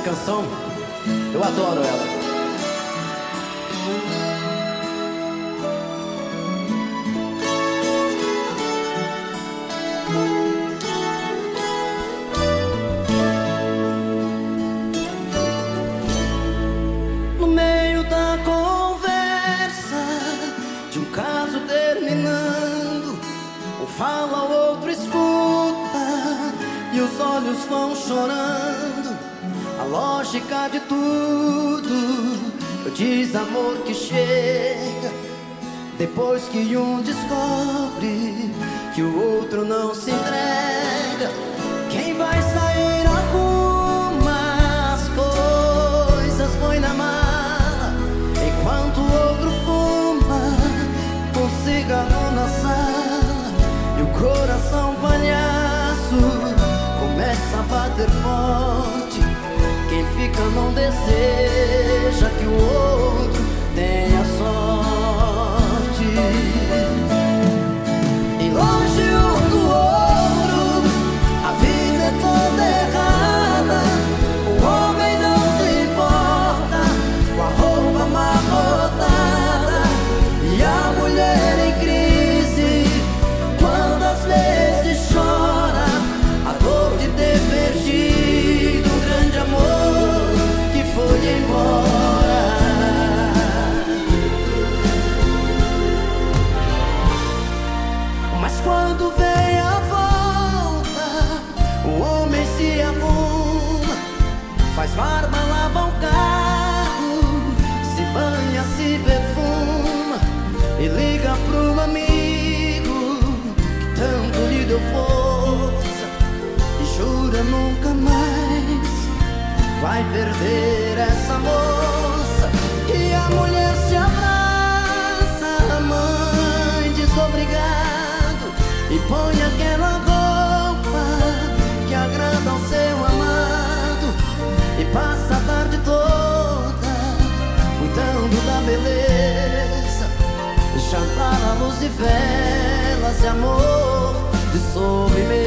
canção. Eu adoro ela. No meio da conversa de um caso terminando, um fala, o outro escuta e os olhos vão chorando. A lógica de tudo, o desamor que chega depois que um descobre que o outro não se entrega. Deseja que o outro barba, lava o carro, se banha, se perfuma e liga pro amigo que tanto lhe deu força e jura nunca mais vai perder à luz e velas e amor de sobremesa.